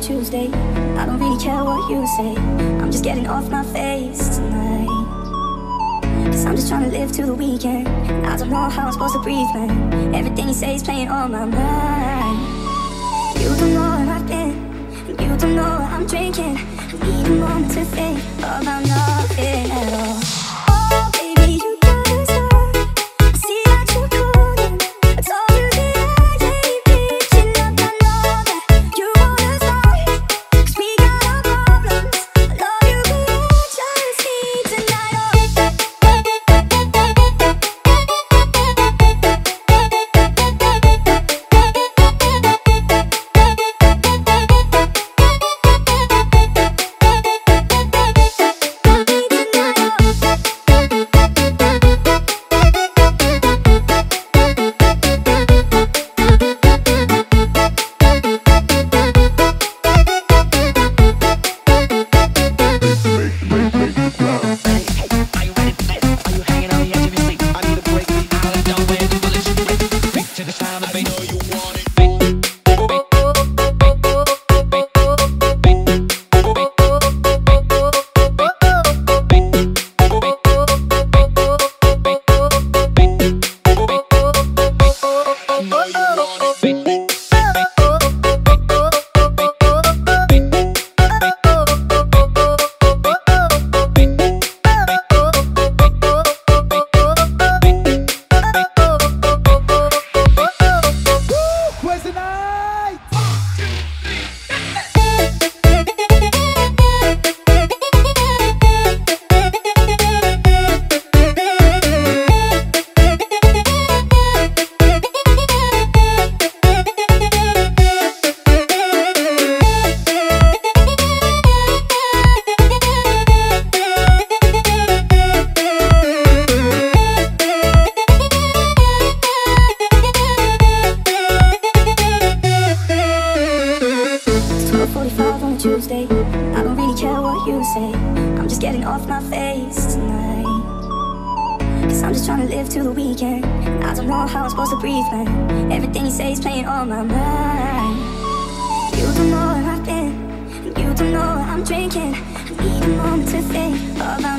Tuesday. I don't really care what you say. I'm just getting off my face tonight. Cause I'm just trying to live to the weekend. I don't know how I'm supposed to breathe, man. Everything you say is playing on my mind. You don't know where I've been. And you don't know what I'm drinking. I need a moment to think Tuesday. I don't really care what you say. I'm just getting off my face tonight. Cause I'm just trying to live to the weekend. I don't know how I'm supposed to breathe, man. Everything you say is playing on my mind. You don't know where I've been. You don't know what I'm drinking. I need a moment to think about